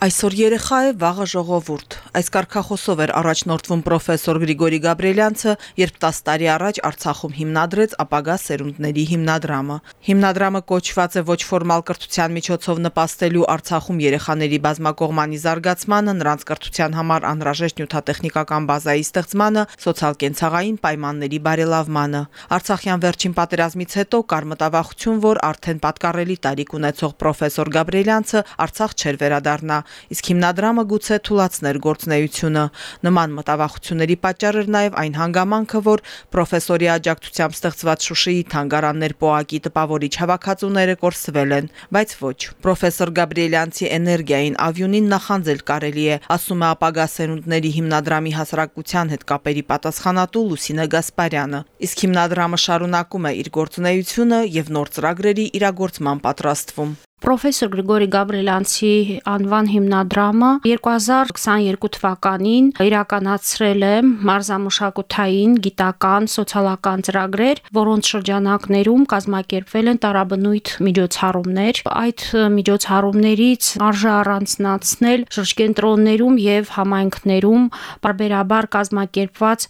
Այսօր երեխա է, վաղը ժողովուրդ։ Այս կարգախոսով էր առաջնորդվում պրոֆեսոր Գրիգորի Գաբրիելյանցը, երբ 10 տարի առաջ Արցախում հիմնադրեց ապագա սերունդների հիմնադրամը։ Հիմնադրամը կոչված է ոչ ֆորմալ կրթության միջոցով նպաստելու Արցախում երեխաների բազմակողմանի զարգացմանը, նրանց կրթության համար անհրաժեշտ նյութատեխնիկական բազայի ստեղծմանը, սոցիալ-կենցաղային պայմանների բարելավմանը։ Արցախյան վերջին պատերազմից հետո կար մտավախություն, որ արդեն պատկառելի տարիք ունեցող պրոֆեսոր Գաբրիելյանցը Արցախ չէր վերադառնա իսկ հիմնադրամը գուցե թույլաtsներ գործնեությունը։ Նման մտավախությունների պատճառ էր նաև այն հանգամանքը, որ պրոֆեսորի աջակցությամբ ստեղծված Շուշիի թանգարաններ ՊՕԱԿ-ի տպավորիչ հավաքածուները կորսվել են, բայց ոչ։ Պրոֆեսոր Գաբրիելյանցի էներգիային ավյունին նախանձել կարելի է, ասում է ապագա սերունդների հիմնադրամի հասարակության հետ կապերի պատասխանատու Լուսինե Գասպարյանը։ Իսկ հիմնադրամը շարունակում է իր գործունեությունը եւ նոր ծրագրերի իրագործման պատրաստվում։ Պրոֆեսոր Գրիգորի Գաբրիելյանցի անվան հիմնադրամը 2022 թվականին իրականացրել է մարզամշակութային, գիտական, սոցիալական ծրագրեր, որոնց շրջանակներում կազմակերպվել են տարաբնույթ միջոցառումներ։ Այդ միջոցառումներից արժե առանձնացնել շրջկենտրոններում եւ համայնքներում բարբերաբար կազմակերպված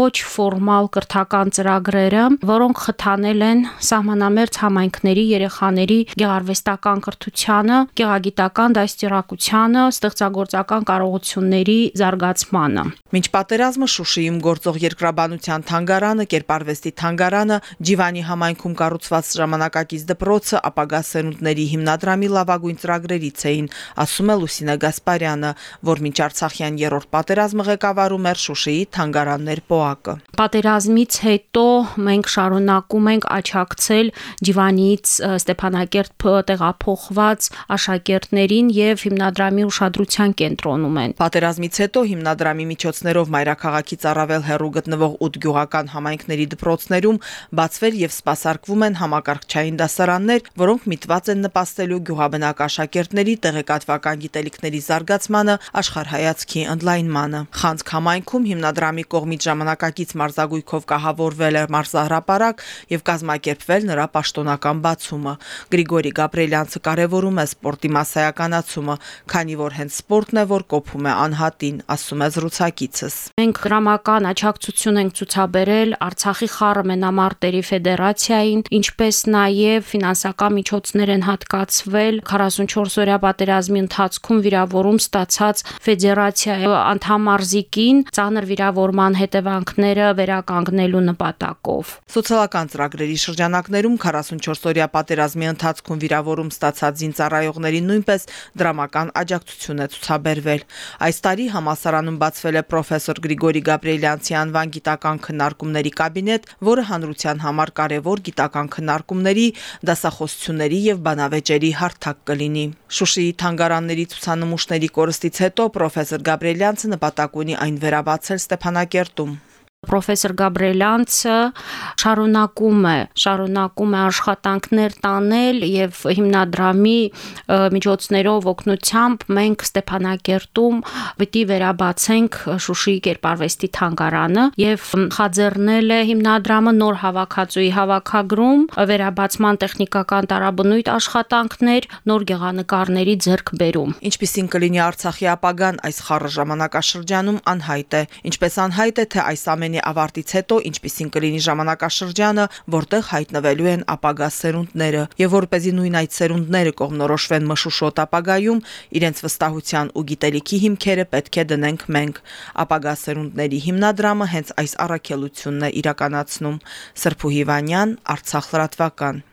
ոչ ֆորմալ կրթական ծրագրերը, որոնք խթանել են սահմանամերձ համայնքների երեխաների գեղարվեստական գիտական կրթությանը, գեղագիտական դաստիարակությանը, ստեղծագործական կարողությունների զարգացմանը։ Մինչ պատերազմը Շուշիում գործող երկրաբանության թանգարանը, Կերպարվեստի թանգարանը, Ջիվանի համայնքում կառուցված ժամանակակից դպրոցը ապագա սերունդների հիմնադրամի լավագույն ծրագրերից էին, ասում է Լուսինե Գասպարյանը, որ մինչ Արցախյան երրորդ պատերազմը ղեկավարում էր Շուշիի թանգարաններ ՊՕԱԿ-ը։ Պատերազմից հետո մենք շարունակում ենք աչակցել Ջիվանից Ստեփանակերտ տեղա տեղափոխված աշակերտներին եւ հիմնադրամի ուշադրության կենտրոնում են։ Պատերազմից հետո հիմնադրամի միջոցներով մայրաքաղաքից առավել հեռու գտնվող 8 գյուղական համայնքների դպրոցներում բացվել եւ սպասարկվում են համակարգչային դասարաններ, որոնք միտված են նպաստելու գյուղաբնակ աշակերտների տեղեկատվական գիտելիքների զարգացմանը, աշխարհայացքի ընդլայնմանը։ Խանձ համայնքում հիմնադրամի կողմից ժամանակակից մարզագույքով կահավորվել է մարզահրապարակ եւ կազմակերպվել նրա պաշտոնական բացումը։ Գրիգորի Գաբրելյան Ղուկասյանցը կարևորում է սպորտի massայականացումը, քանի որ հենց սպորտն է, որ կոփում է անհատին, ասում է զրուցակիցս։ Մենք դրամական աջակցություն ենք ցուցաբերել Արցախի խառը մենամարտերի ֆեդերացիային, ինչպես նաև ֆինանսական միջոցներ են հատկացվել 44 օրյա պատերազմի ընթացքում վիրավորում ստացած ֆեդերացիայի անդամ մարզիկին ծանր վիրավորման հետևանքները վերականգնելու նպատակով։ Սոցիալական ծրագրերի շրջանակներում 44 օրյա պատերազմի ընթացքում վիրավորում ստացած զինծառայողներին նույնպես դրամական աջակցություն է ցուցաբերվել։ Այս տարի համասարանում բացվել է պրոֆեսոր Գրիգորի Գաբրիելյանցի անվան գիտական քննարկումների կաբինետ, որը հանրության համար կարևոր գիտական քննարկումների, դասախոսությունների եւ բանավեճերի հարթակ կլինի։ Շուշիի թանգարանների ցուցանմուշների կորստից հետո պրոֆեսոր Գաբրիելյանցը նպատակ ունի այն վերաբացել Ստեփանակերտում պրոֆեսոր Գաբրելյանցը շարունակում է շարունակում է աշխատանքներ տանել եւ հիմնադրամի միջոցներով օգնությամբ մենք Ստեփանակերտում պիտի վերաբացենք Շուշիի կերպարվեստի թանգարանը եւ խաձեռնել է հիմնադրամը նոր հավաքածուի հավաքագրում վերաբացման տեխնիկական տարաբնույթ աշխատանքներ նոր գեղանկարների ձեռքբերում ինչպիսին կլինի Արցախի ապագան այս խառը ժամանակաշրջանում անհայտ է ինչպես անհայտ է թե այս ամենի տարվանի ավարտից հետո ինչպիսին կլինի ժամանակաշրջանը, որտեղ հայտնվելու են ապագա սերունդները, եւ որպեսզի նույն այդ սերունդները կողմնորոշվեն մշուշոտ ապագայում, իրենց վստահության ու գիտելիքի հիմքերը պետք է դնենք մենք։ Ապագա սերունդների հիմնադրամը հենց այս առաքելությունն է իրականացնում։ Սրփու Հիվանյան, Արցախ լրատվական։